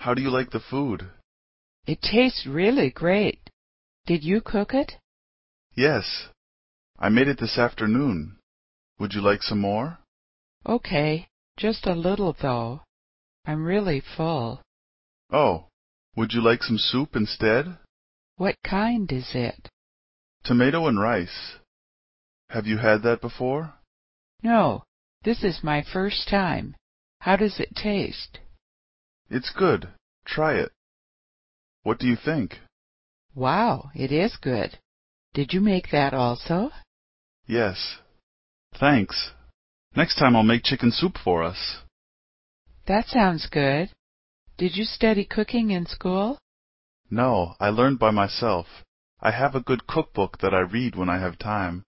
How do you like the food? It tastes really great. Did you cook it? Yes. I made it this afternoon. Would you like some more? Okay, just a little though. I'm really full. Oh, would you like some soup instead? What kind is it? Tomato and rice. Have you had that before? No, this is my first time. How does it taste? It's good. Try it. What do you think?" "Wow, it is good. Did you make that also?" "Yes. Thanks. Next time I'll make chicken soup for us." "That sounds good. Did you study cooking in school?" "No, I learned by myself. I have a good cookbook that I read when I have time.